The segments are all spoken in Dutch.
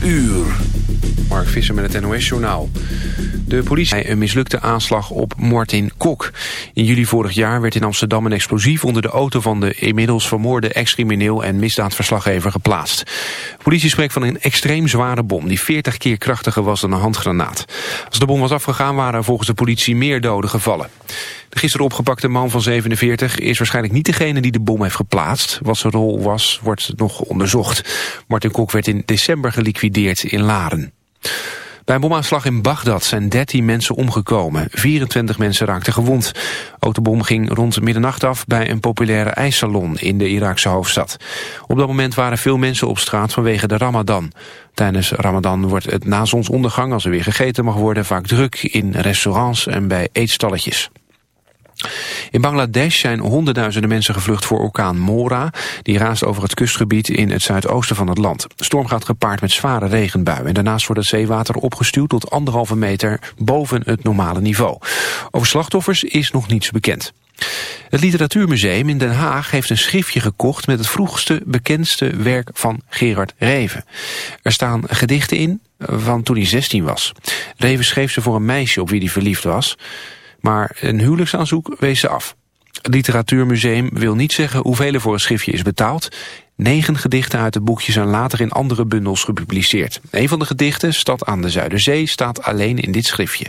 12 uur. Mark Visser met het NOS-journaal. De politie een mislukte aanslag op Martin Kok. In juli vorig jaar werd in Amsterdam een explosief onder de auto van de inmiddels vermoorde ex-crimineel en misdaadverslaggever geplaatst. De politie spreekt van een extreem zware bom die 40 keer krachtiger was dan een handgranaat. Als de bom was afgegaan waren er volgens de politie meer doden gevallen. De gisteren opgepakte man van 47 is waarschijnlijk niet degene die de bom heeft geplaatst. Wat zijn rol was, wordt nog onderzocht. Martin Kok werd in december geliquideerd in Laren. Bij een bomaanslag in Bagdad zijn 13 mensen omgekomen. 24 mensen raakten gewond. Ook de bom ging rond middernacht af bij een populaire ijssalon in de Iraakse hoofdstad. Op dat moment waren veel mensen op straat vanwege de ramadan. Tijdens ramadan wordt het na zonsondergang, als er weer gegeten mag worden, vaak druk in restaurants en bij eetstalletjes. In Bangladesh zijn honderdduizenden mensen gevlucht voor orkaan Mora. Die raast over het kustgebied in het zuidoosten van het land. De storm gaat gepaard met zware regenbuien. En daarnaast wordt het zeewater opgestuwd tot anderhalve meter boven het normale niveau. Over slachtoffers is nog niets bekend. Het Literatuurmuseum in Den Haag heeft een schriftje gekocht... met het vroegste, bekendste werk van Gerard Reven. Er staan gedichten in van toen hij 16 was. Reven schreef ze voor een meisje op wie hij verliefd was... Maar een huwelijksaanzoek wees ze af. Het Literatuurmuseum wil niet zeggen hoeveel er voor een schriftje is betaald. Negen gedichten uit het boekje zijn later in andere bundels gepubliceerd. Een van de gedichten, Stad aan de Zuiderzee, staat alleen in dit schriftje.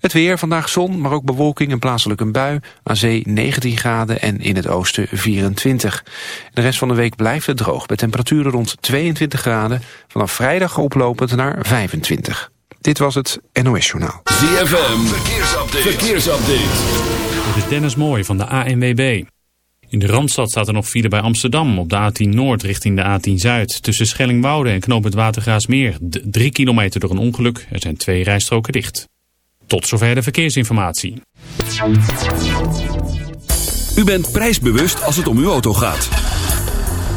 Het weer, vandaag zon, maar ook bewolking en plaatselijk een bui. Aan zee 19 graden en in het oosten 24. De rest van de week blijft het droog, met temperaturen rond 22 graden. Vanaf vrijdag oplopend naar 25. Dit was het NOS Journaal. ZFM, verkeersupdate. verkeersupdate. Dit is Dennis Mooij van de ANWB. In de Randstad staat er nog file bij Amsterdam op de A10 Noord richting de A10 Zuid. Tussen Schellingwoude en Knoop het Watergraasmeer. Drie kilometer door een ongeluk. Er zijn twee rijstroken dicht. Tot zover de verkeersinformatie. U bent prijsbewust als het om uw auto gaat.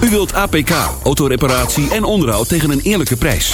U wilt APK, autoreparatie en onderhoud tegen een eerlijke prijs.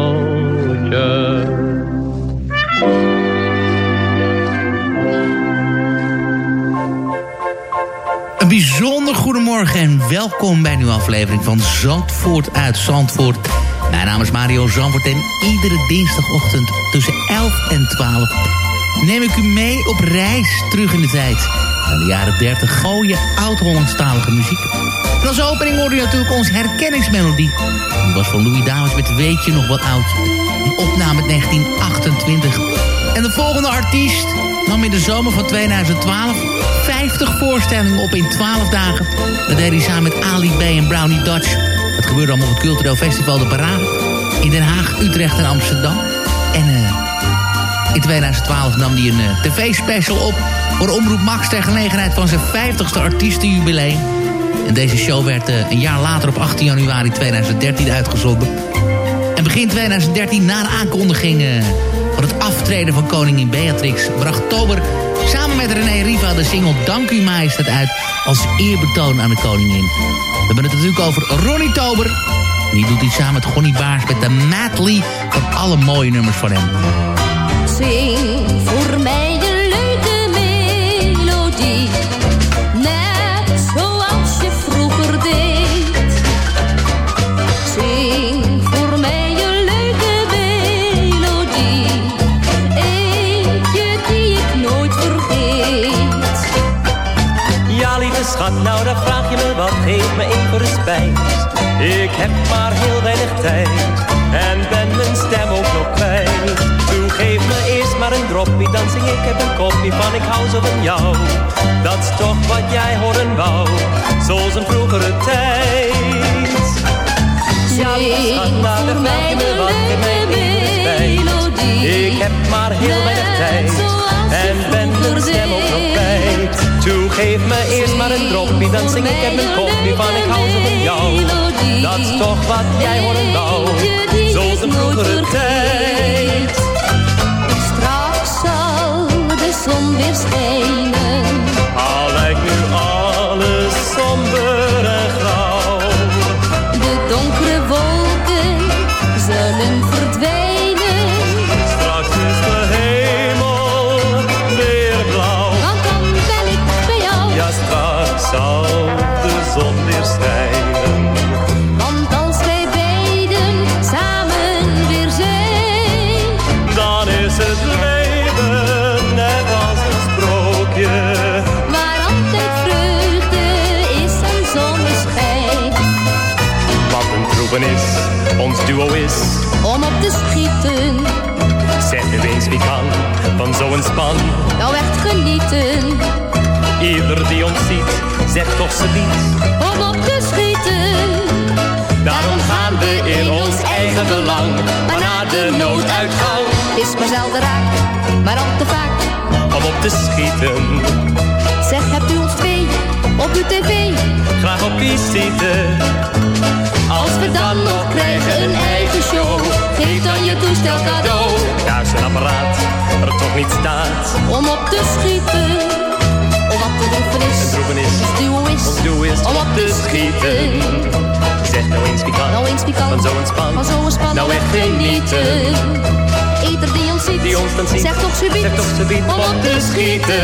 Bijzonder goedemorgen en welkom bij een nieuwe aflevering van Zandvoort uit Zandvoort. Mijn naam is Mario Zandvoort en iedere dinsdagochtend tussen 11 en 12 neem ik u mee op reis terug in de tijd. Naar de jaren 30 gooie oud-Hollandstalige muziek. En als opening hoorde je natuurlijk onze herkenningsmelodie. Die was van Louis Dames met Weet je nog wat oud? Een opname uit 1928. En de volgende artiest nam in de zomer van 2012 50 voorstellingen op in 12 dagen. Dat deed hij samen met Ali B en Brownie Dutch. Dat gebeurde allemaal op het cultureel festival De Parade. In Den Haag, Utrecht en Amsterdam. En eh, in 2012 nam hij een eh, tv-special op... voor Omroep Max ter gelegenheid van zijn 50ste artiestenjubileum. En deze show werd eh, een jaar later op 18 januari 2013 uitgezonden. En begin 2013, na de aankondiging van het aftreden van koningin Beatrix... bracht Tober met René Riva de single Dank u uit... als eerbetoon aan de koningin. We hebben het natuurlijk over Ronnie Tober. Die doet iets samen met Gonnie Baars met de medley van alle mooie nummers van hem. Zing voor mij me even respijt. Ik heb maar heel weinig tijd en ben mijn stem ook nog kwijt. Doe, geef me eerst maar een droppie, dan zing ik heb een kopje van ik hou zo van jou. Dat is toch wat jij horen wou, zoals een vroegere tijd. Ja, schat, dan vraag je me wat, geef me even respijt. Ik heb maar heel weinig tijd en ben mijn stem ook nog geef me eerst maar een droppie, dan zing ik heb een kopje van ik hou zo van jou. Dat is toch wat jij horen wou, zoals een vroegere tijd. Straks zal de zon weer schijnen. Duo is. Om op te schieten, Zeg nu eens wie kan van zo'n span. nou echt genieten. Ieder die ons ziet, zegt toch ze niet. Om op te schieten, Daarom gaan we in ons eigen belang, maar naar de nooduitgang. is maar zelden raak, maar al te vaak. Om op te schieten, Zeg, hebt u ons twee op uw tv? graag op visite. Als we dan nog krijgen een eigen show, geef dan je toestel cadeau. Daar is een apparaat, er toch niet staat. Om op te schieten, om wat te is. Een droeven is, duo is, ons doel is om op te schieten. Zeg nou eens wie kan, Nou eens wie kan, van zo'n span. van zo'n span, Nou echt genieten. Ieder die ons ziet, Die ons dan ziet, zegt toch subiet, zegt toch subiet om op te schieten.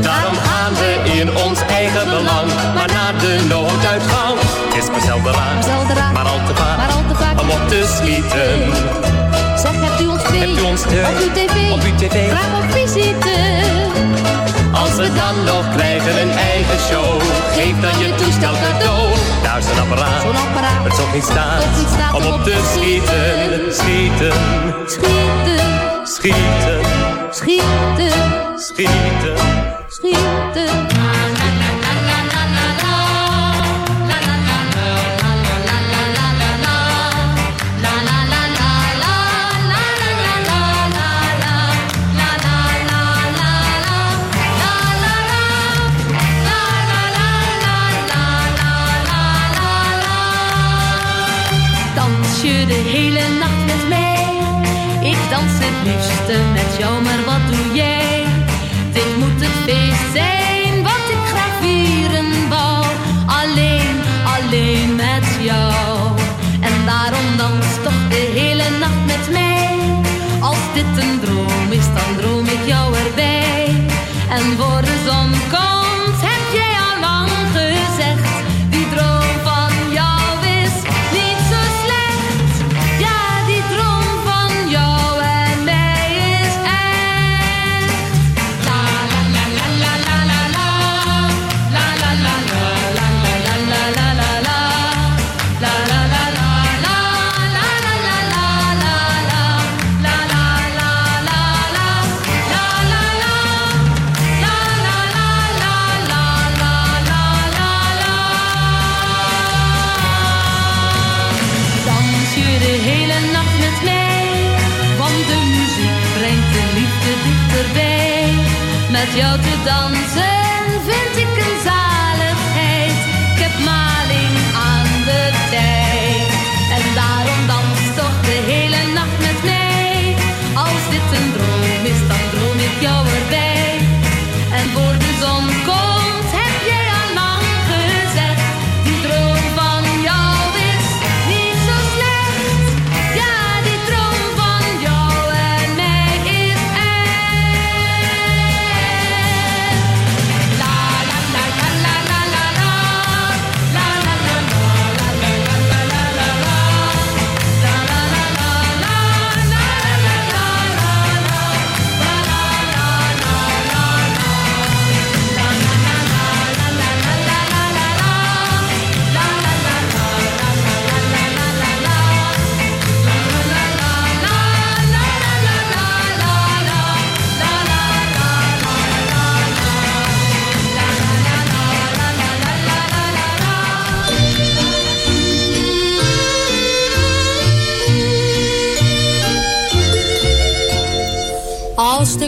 Daarom gaan we in ons eigen belang, maar naar de. Het maar zelden raar, maar al te vaak, maar al te vaak. om op te schieten. Zeg, hebt u ons twee Hebt u ons twee op uw tv? op uw tv? Graag op visite. Als we dan nog krijgen een eigen show, geef dan je toestel cadeau. Daar is een apparaat, Zo'n apparaat, het toch niet staat, niet staat om op te schieten. Schieten, Schieten, schieten, schieten, schieten. schieten. Met jou, maar wat doe jij? Dit moet het feest zijn wat ik graag vieren wou. Alleen, alleen met jou. En daarom dans toch de hele nacht met mij. Als dit een droom is, dan droom ik jou erbij. En voor de zon Met jou te dansen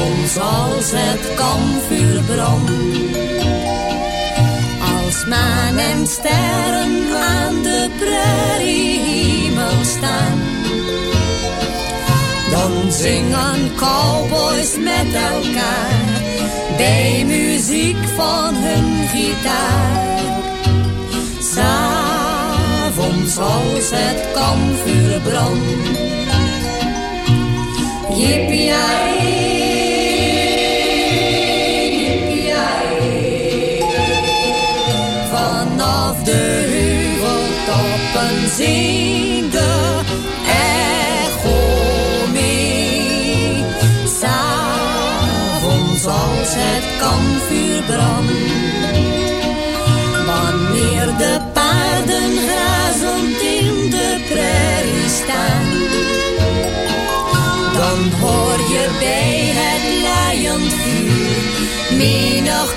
S'avonds als het kampvuur brandt, als maan en sterren aan de prairiehemel staan, dan zingen cowboys met elkaar bij muziek van hun gitaar. als het kampvuur brandt. Jippie, de echo mee. S'avonds als het kampvuur brandt. Wanneer de paarden grazend in de prairie staan. Dan hoor je bij het laaiend vuur menig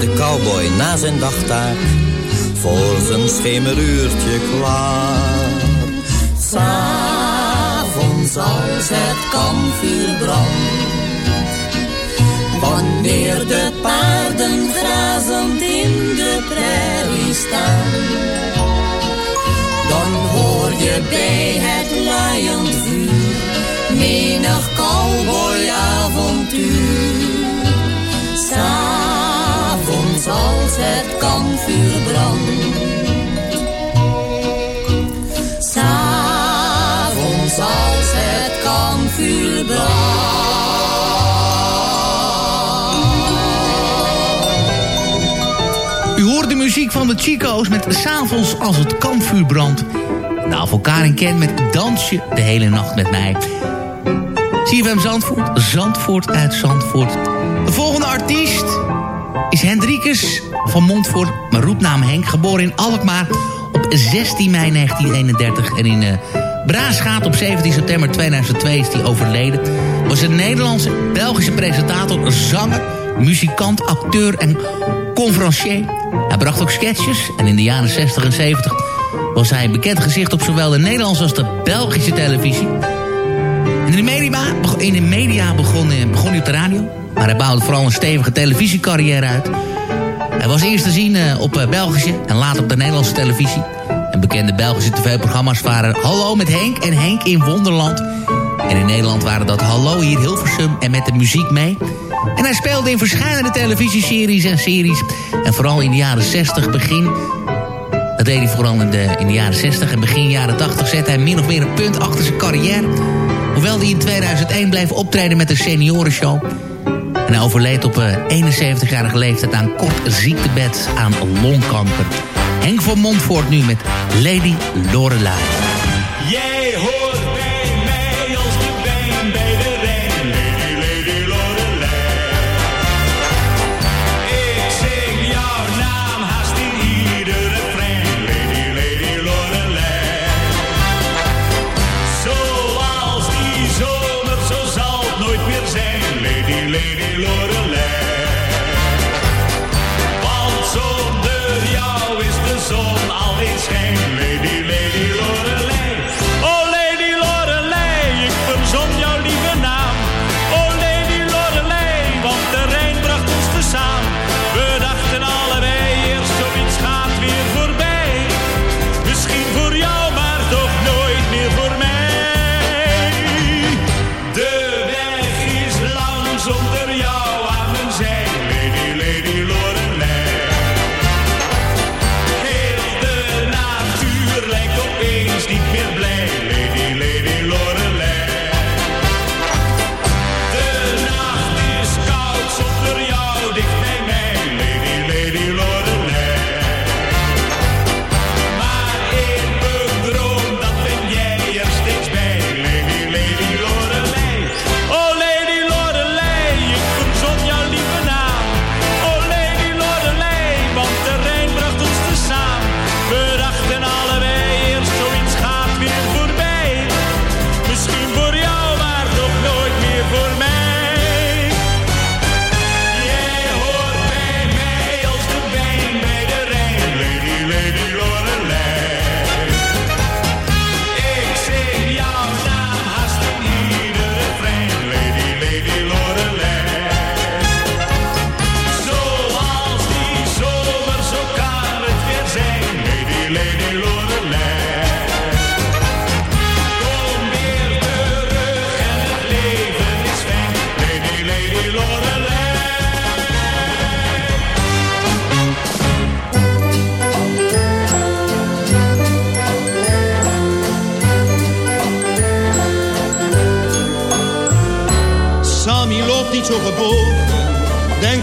De cowboy na zijn dagtaak voor zijn schemeruurtje klaar. S'avonds als het kampvuur brandt. Wanneer de paarden grazend in de prairie staan. Van de Chico's met S'avonds als het kampvuur brandt. De Avokaring kent met Dansje de hele nacht met mij. CFM Zandvoort, Zandvoort uit Zandvoort. De volgende artiest is Hendrikus van Montfort, maar roepnaam Henk. Geboren in Alkmaar op 16 mei 1931 en in uh, Braasgaat op 17 september 2002 is hij overleden. Was een Nederlandse, Belgische presentator, zanger, muzikant, acteur en conferencier. Hij bracht ook sketches en in de jaren 60 en 70 was hij een bekend gezicht op zowel de Nederlandse als de Belgische televisie. In de media, in de media begon, eh, begon hij op de radio, maar hij bouwde vooral een stevige televisiecarrière uit. Hij was eerst te zien eh, op eh, Belgische en later op de Nederlandse televisie. En bekende Belgische tv-programma's waren Hallo met Henk en Henk in Wonderland. En in Nederland waren dat Hallo hier Hilversum en met de muziek mee. En hij speelde in verschillende televisieseries en series. En vooral in de jaren 60 begin... Dat deed hij vooral in de, in de jaren 60 en begin jaren 80 zette hij min of meer een punt achter zijn carrière. Hoewel hij in 2001 bleef optreden met de seniorenshow. En hij overleed op uh, 71-jarige leeftijd aan kort ziektebed aan longkanker. Henk van Montfort nu met Lady Lorelei.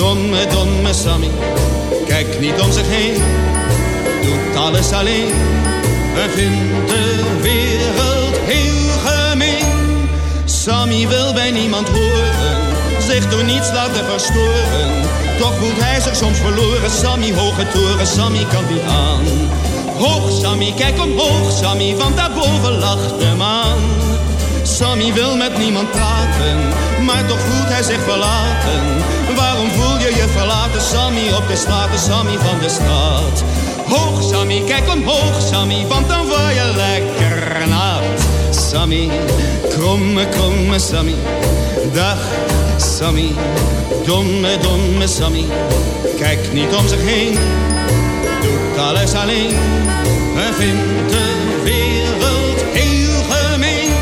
domme, domme Sammy. Kijk niet om zich heen, doet alles alleen en vindt de wereld heel gemeen. Sammy wil bij niemand horen, zich door niets laten verstoren. Toch voelt hij zich soms verloren, Sammy hoge toren, Sammy kan niet aan. Hoog Sammy, kijk omhoog Sammy, want daarboven lacht de maan. Sammy wil met niemand praten, maar toch voelt hij zich verlaten. Waarom voel je verlaten, Sammy, op de straten, Sammy van de stad? Hoog Sammy, kijk omhoog Sammy, want dan word je lekker nat. Sammy, kromme, kromme Sammy, dag Sammy, domme, domme Sammy. Kijk niet om zich heen, doet alles alleen en vindt de wereld heel gemeen.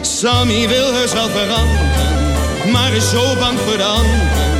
Sammy wil heus veranderen, maar is zo bang voor de anderen.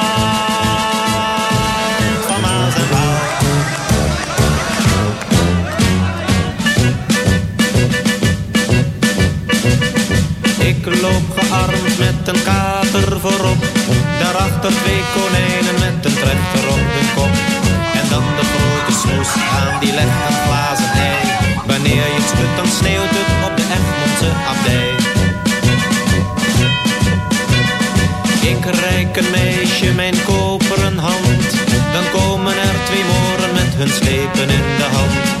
met een kater voorop. Daarachter twee konijnen met een trechter op de kop. En dan de grote snoes aan die legt een glazen ei. Wanneer je het schudt dan sneeuwt het op de Egmondse abdij. Ik reik een meisje mijn koperen hand. Dan komen er twee moren met hun slepen in de hand.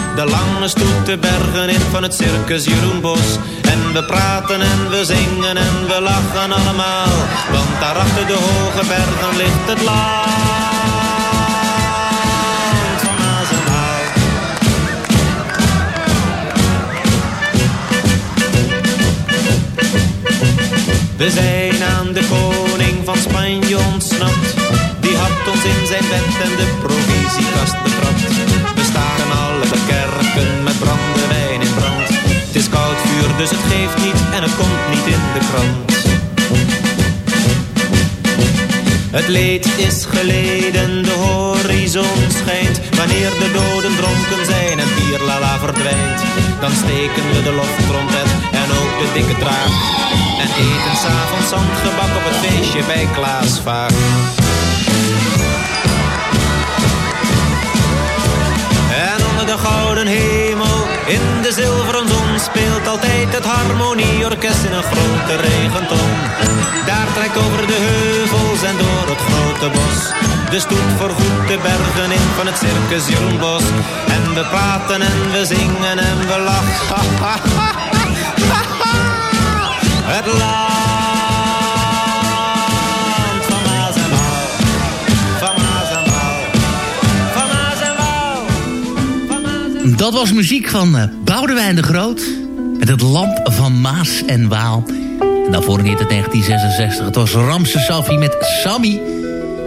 De lange stoet de bergen in van het circus Jeroen Bos. En we praten en we zingen en we lachen allemaal. Want daar achter de hoge bergen ligt het land van Maas en Waal. We zijn aan de koning van Spanje ontsnapt. Had ons in zijn bed en de provisiekast betrapt. We staren alle kerken met brandewijn in brand. Het is koud vuur, dus het geeft niet en het komt niet in de krant. Het leed is geleden, de horizon schijnt. Wanneer de doden dronken zijn en bierlala verdwijnt. Dan steken we de loftrompet en ook de dikke draak. En eten s'avonds zandgebak op het feestje bij Klaas. Gouden hemel, in de zilveren zon speelt altijd het harmonieorkest in een grote regenton. Daar trekt over de heuvels en door het grote bos. De stoet voorgoed de bergen in van het circus Jeroen Bos. En we praten en we zingen en we lachen. Het land Dat was muziek van eh, Boudewijn de Groot. met het Lamp van Maas en Waal. En daarvoor in het 1966. Het was Ramse Safi met Sammy.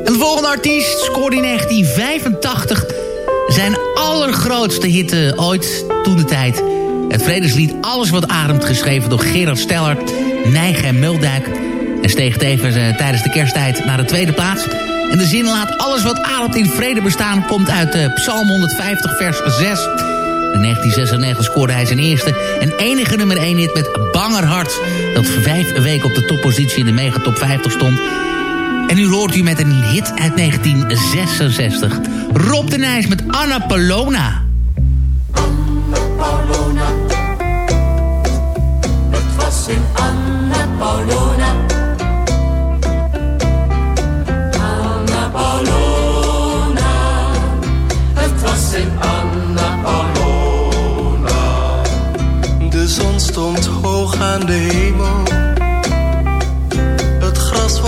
En de volgende artiest scoorde in 1985 zijn allergrootste hit eh, ooit, toen de tijd. Het vredeslied Alles wat ademt, geschreven door Gerard Steller, Nijg en Muldijk. En steeg tevens eh, tijdens de kersttijd naar de tweede plaats. En de zin laat alles wat ademt in vrede bestaan... komt uit uh, Psalm 150, vers 6. In 1996 scoorde hij zijn eerste en enige nummer 1 hit met Banger Hart... dat vijf weken op de toppositie in de megatop 50 stond... En nu hoort u met een hit uit 1966. Rob de Nijs met Anna Polona. Paulona. Het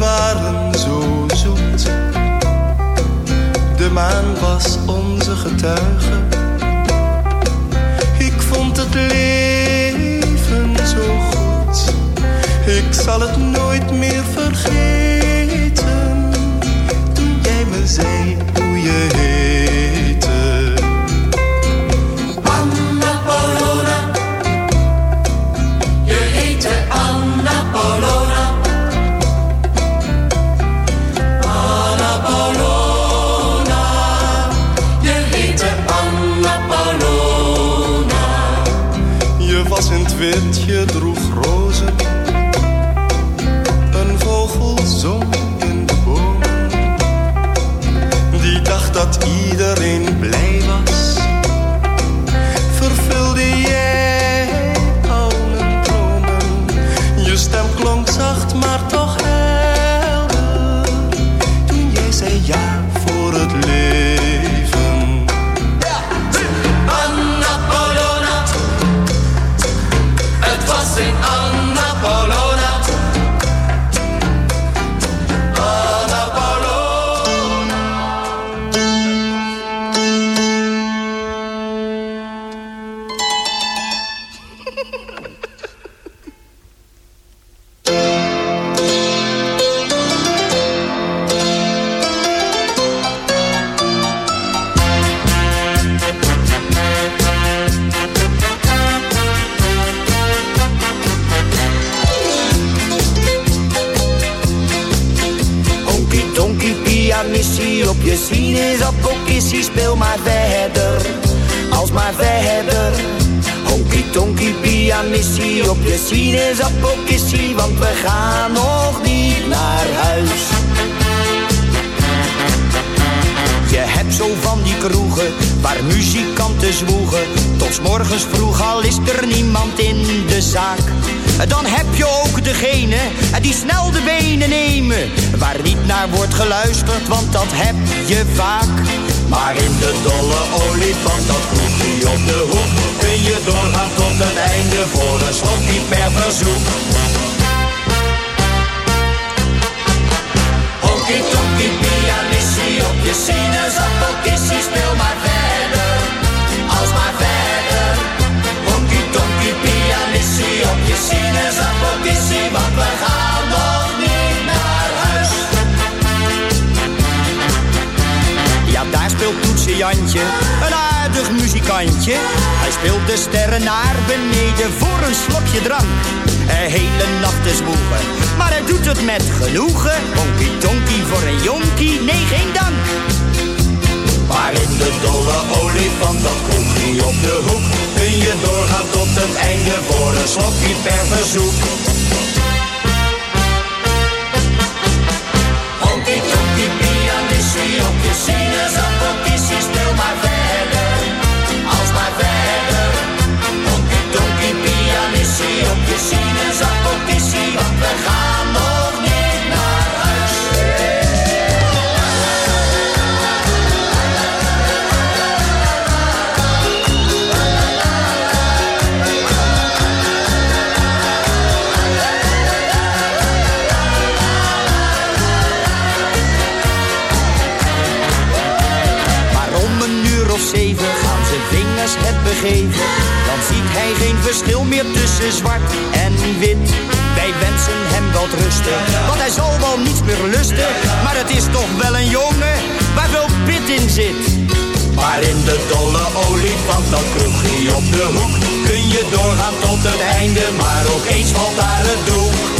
Waren zo zoet. De maan was onze getuige. Ik vond het leven zo goed. Ik zal het al is er niemand in de zaak. Dan heb je ook degene die snel de benen nemen. Waar niet naar wordt geluisterd, want dat heb je vaak. Maar in de dolle olifant, dat kroegje op de hoek. Kun je doorgaan tot het einde voor een slot niet per verzoek. Honky tonky pianissie op je sinaasappelkissie Speel maar verder, als maar verder op je sinaasappelkissie Want we gaan nog niet naar huis Ja, daar speelt Toetse Jantje, een aardig muzikantje. Hij speelt de sterren naar beneden voor een slokje drank. Een hele nacht te zwoegen, maar hij doet het met genoegen. Honky tonky voor een jonkie, nee geen dank. Maar in de dolle olifant, dat kroegje op de hoek, kun je doorgaan tot het einde voor een slokje per verzoek. Honky tonky pianissie op je sinaasappelkissie, speel maar verder, als maar verder. Honky tonky pianissie op je sinaasappelkissie, want we gaan Dan ziet hij geen verschil meer tussen zwart en wit. Wij wensen hem wel rusten, want hij zal wel niets meer lusten. Maar het is toch wel een jongen waar veel pit in zit. Maar in de dolle olifant, dat kroegje op de hoek, kun je doorgaan tot het einde. Maar ook eens valt daar het doek.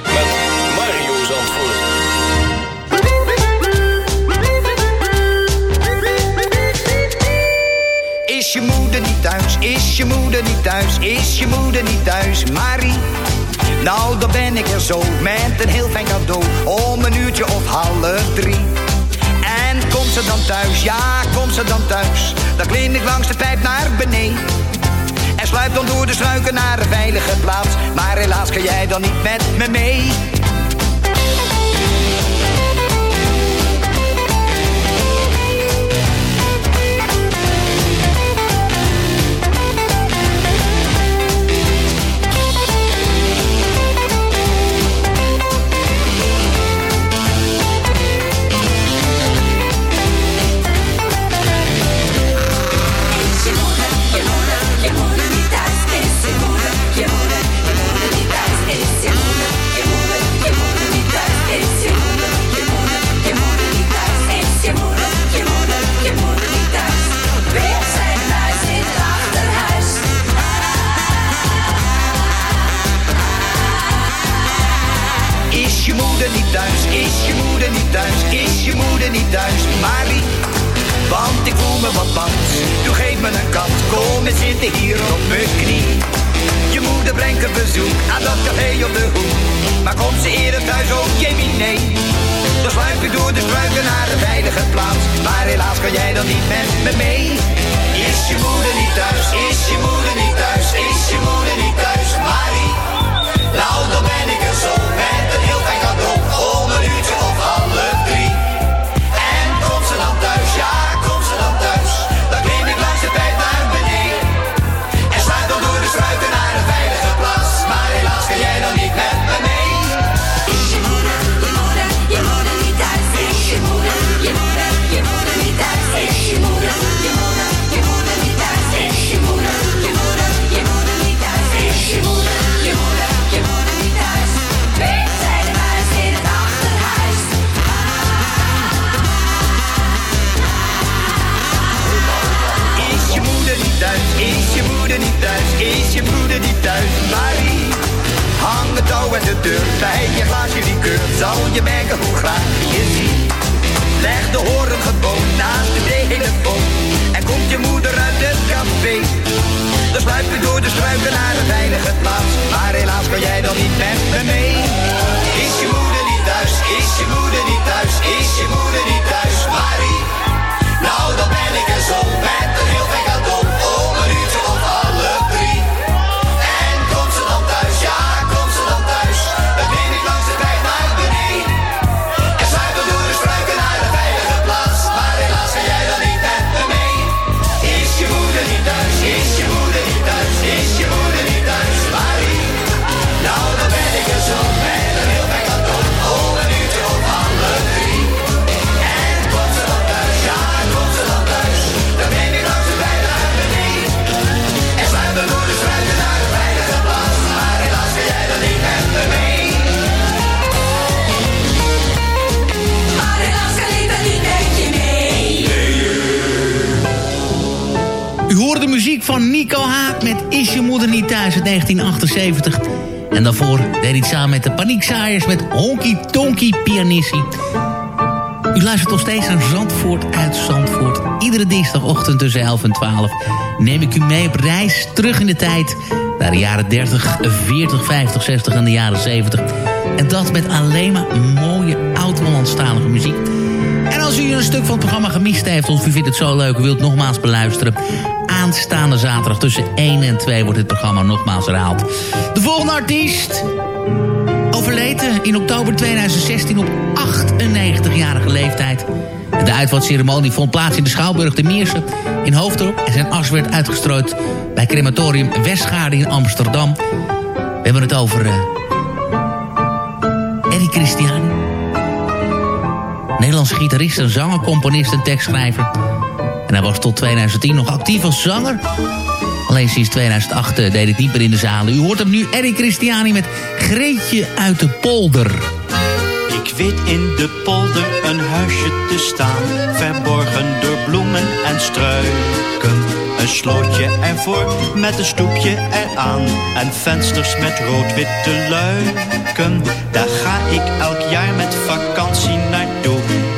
Is je moeder niet thuis? Is je moeder niet thuis? Is je moeder niet thuis? Marie? Nou, dan ben ik er zo met een heel fijn cadeau om een uurtje of half drie. En komt ze dan thuis? Ja, komt ze dan thuis? Dan klim ik langs de pijp naar beneden. En sluip dan door de struiken naar een veilige plaats. Maar helaas kan jij dan niet met me mee. Thuis? Is je moeder niet thuis? Is je moeder niet thuis? Marie, want ik voel me wat bang. Doe geef me een kans, kom en zitten hier op mijn knie. Je moeder brengt een bezoek aan dat café op de hoek. Maar komt ze eerder thuis ook, Jamie, nee. Dan sluip ik door de struiken naar een veilige plaats. Maar helaas kan jij dan niet met me mee. Is je moeder niet thuis? Is je moeder niet thuis? Is je moeder niet thuis? Marie, nou dan ben ik er zo met een heel fijn cadeau. Nico Haak met Is je moeder niet thuis uit 1978. En daarvoor deed hij samen met de Paniekzaaiers met Honky Tonky Pianissie. U luistert nog steeds naar Zandvoort uit Zandvoort. Iedere dinsdagochtend tussen 11 en 12 neem ik u mee op reis terug in de tijd... naar de jaren 30, 40, 50, 60 en de jaren 70. En dat met alleen maar mooie oud-Hollandstalige muziek. En als u een stuk van het programma gemist heeft... of u vindt het zo leuk, wilt nogmaals beluisteren... aanstaande zaterdag tussen 1 en 2 wordt dit programma nogmaals herhaald. De volgende artiest overleden in oktober 2016 op 98-jarige leeftijd. De uitvaartceremonie vond plaats in de Schouwburg de Meersen in Hoofddorp... en zijn as werd uitgestrooid bij crematorium Westgaarde in Amsterdam. We hebben het over uh, Eddie Christiani. Nederlandse gitarist en zanger, componist en tekstschrijver. En hij was tot 2010 nog actief als zanger... Alleen sinds 2008 deed het niet meer in de zalen. U hoort hem nu, Eddie Christiani met Greetje uit de polder. Ik weet in de polder een huisje te staan, verborgen door bloemen en struiken. Een slootje ervoor met een stoepje eraan en vensters met rood-witte luiken. Daar ga ik elk jaar met vakantie naartoe.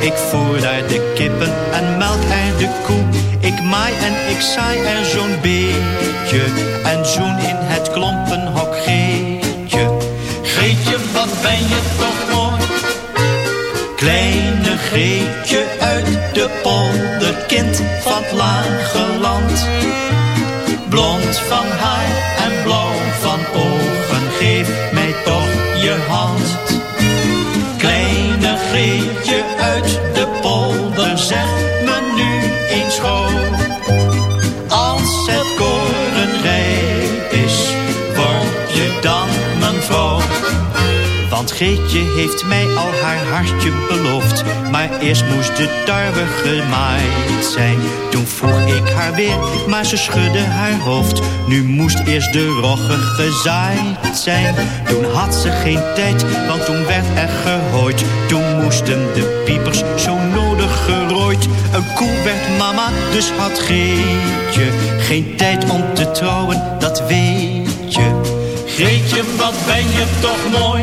Ik voer daar de kippen en melk er de koe. Ik maai en ik saai er zo'n beetje en zoen in het klompenhok Geetje. Geetje, wat ben je toch mooi? Kleine Greetje uit de polder, kind van het lage land. Blond van haar en blauw Want Geetje heeft mij al haar hartje beloofd. Maar eerst moest de tarwe gemaaid zijn. Toen vroeg ik haar weer, maar ze schudde haar hoofd. Nu moest eerst de rogge gezaaid zijn. Toen had ze geen tijd, want toen werd er gehooid. Toen moesten de piepers zo nodig gerooid. Een koe werd mama, dus had Geetje geen tijd om te trouwen, dat weet je. Greetje, wat ben je toch mooi?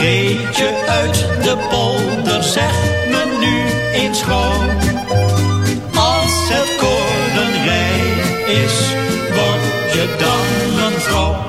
Greetje uit de polder, zeg me nu eens gauw. Als het korenrij is, word je dan een vrouw.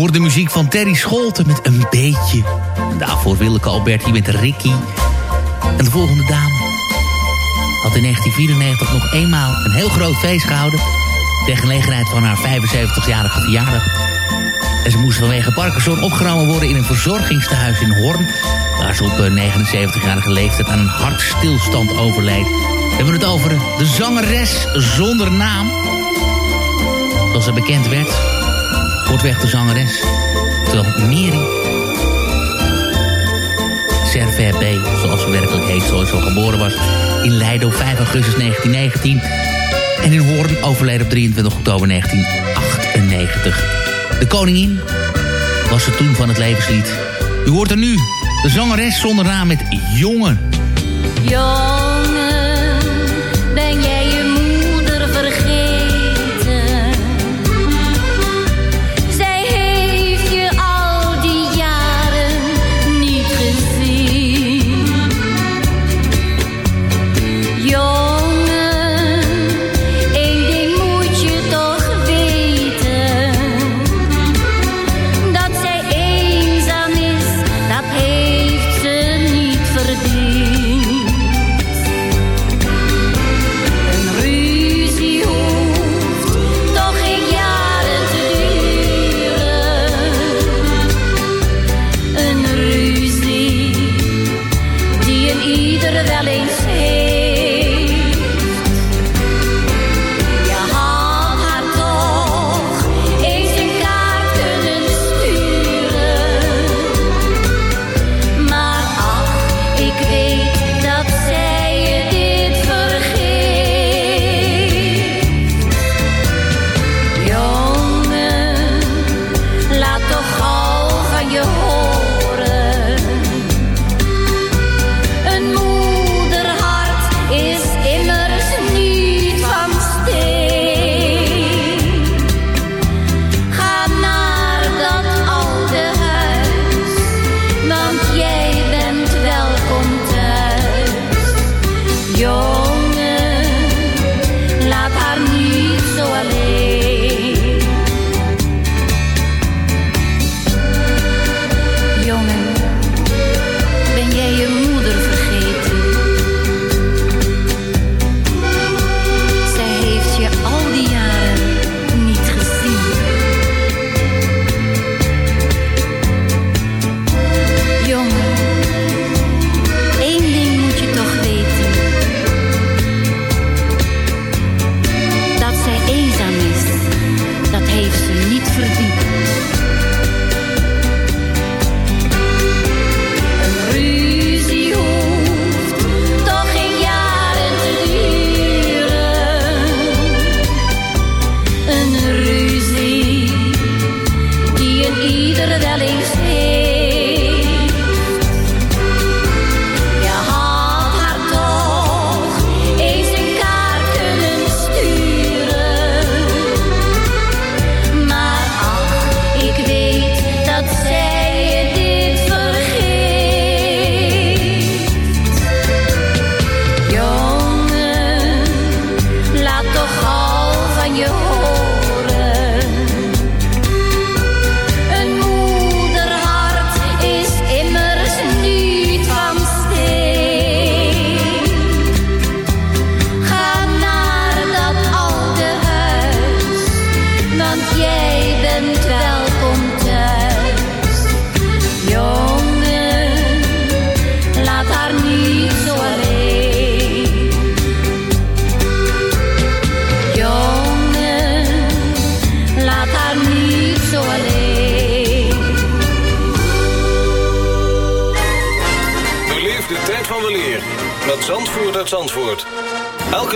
U hoort de muziek van Terry Scholten met een beetje. Daarvoor Willeke Alberti met Ricky. En de volgende dame had in 1994 nog eenmaal een heel groot feest gehouden. Ter gelegenheid van haar 75-jarige verjaardag. En ze moest vanwege Parkinson opgenomen worden in een verzorgingstehuis in Hoorn. Waar ze op eh, 79-jarige leeftijd aan een hartstilstand overleed. We hebben het over de zangeres zonder naam. Zoals ze bekend werd, kortweg de zangeres. Terwijl Miri Servet zoals ze werkelijk heet, zoals ze geboren was. In Leiden op 5 augustus 1919. En in Hoorn overleden op 23 oktober 1998. De koningin was ze toen van het levenslied. U hoort er nu de zangeres zonder naam met Jongen. Jongen,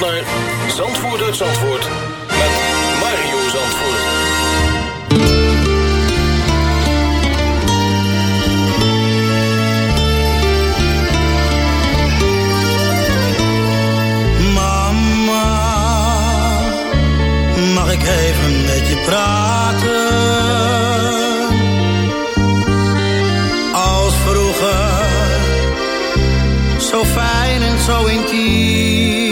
naar Zandvoort uit met Mario Zandvoort. Mama, mag ik even met je praten? Als vroeger, zo fijn en zo intiem.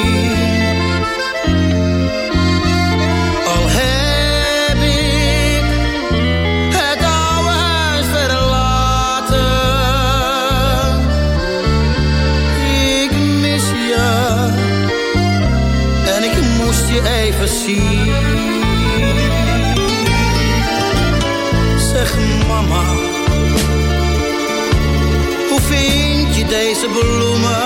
Deze bloemen?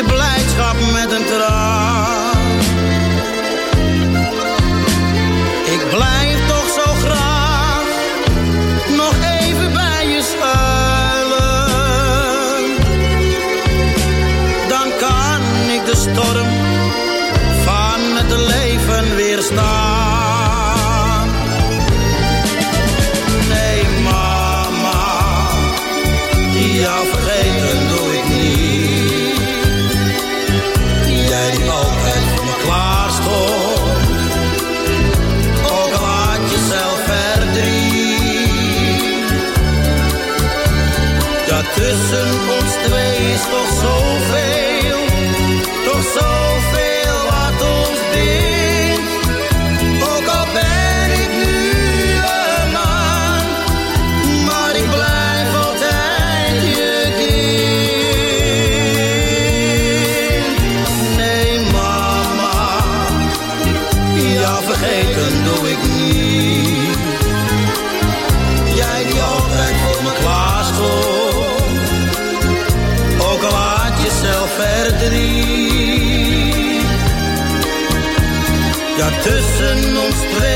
Je blijdschap met een traan. Leven tussen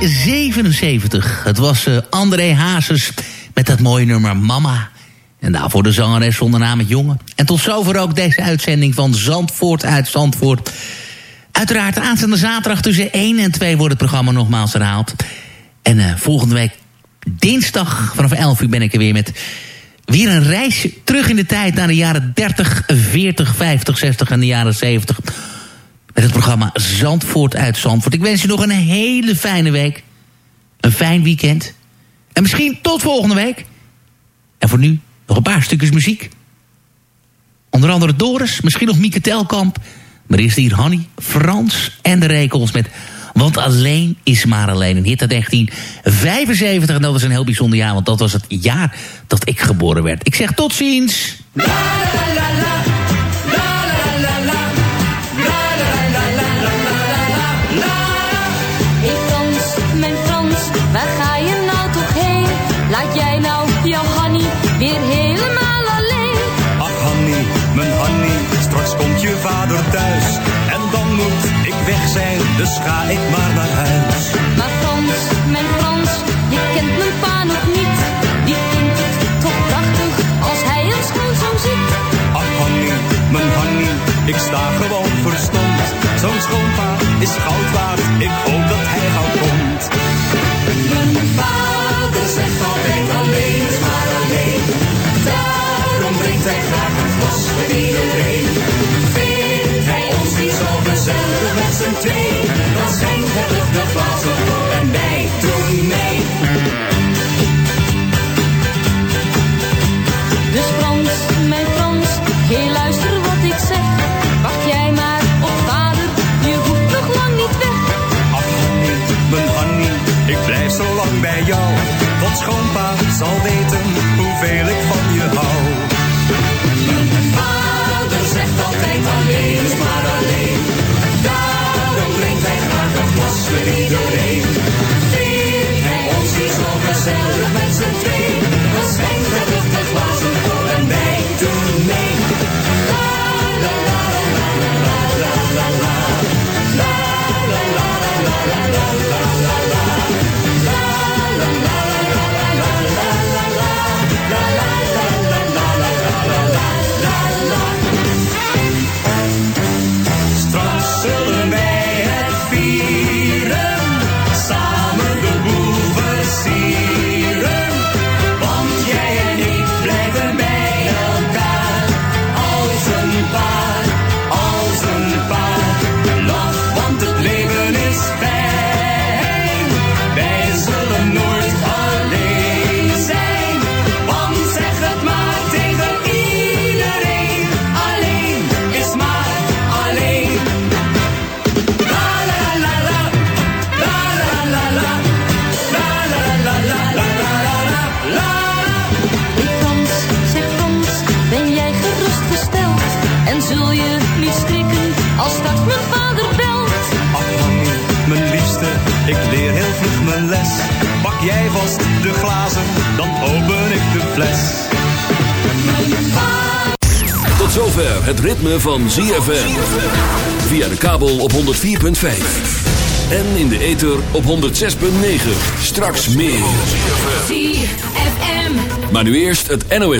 1977. Het was eh, André Hazes met dat mooie nummer Mama. En daarvoor de zangeres zonder naam het jongen. En tot zover ook deze uitzending van Zandvoort uit Zandvoort. Uiteraard aanstaande zaterdag tussen 1 en 2 wordt het programma nogmaals herhaald. En uh, volgende week dinsdag vanaf 11 uur ben ik er weer met... weer een reisje terug in de tijd naar de jaren 30, 40, 50, 60 en de jaren 70... met het programma Zandvoort uit Zandvoort. Ik wens je nog een hele fijne week. Een fijn weekend. En misschien tot volgende week. En voor nu nog een paar stukjes muziek. Onder andere Doris, misschien nog Mieke Telkamp. Maar eerst hier Hanny, Frans en de Rekels met... Want alleen is maar alleen. Een hit uit 1975. En dat was een heel bijzonder jaar, want dat was het jaar dat ik geboren werd. Ik zeg tot ziens. Zijn, dus ga ik maar naar huis. Maar Frans, mijn Frans, je kent mijn pa nog niet. Die vindt het toch prachtig als hij een schoonzoon ziet. Ach Hanny, mijn Hanny, ik sta gewoon verstomd. Zo'n schoonpa is goud waard, ik hoop dat hij gauw komt. Mijn vader zegt altijd alleen is maar alleen. Daarom drinkt hij graag een glas met iedereen. Zo gezellig met z'n twee? Dan schenkt hij terug de glazen voor en mij doen mee. Dus Frans, mijn Frans, hé luister wat ik zeg. Wacht jij maar op vader, je hoeft nog lang niet weg. Ach Hanny, mijn Hanny, ik blijf zo lang bij jou. Want schoonpa zal weten hoeveel ik van je hou. De glazen, dan open ik de fles. Tot zover het ritme van ZFM. Via de kabel op 104.5. En in de ether op 106.9. Straks meer. ZFM. Maar nu eerst het NOS.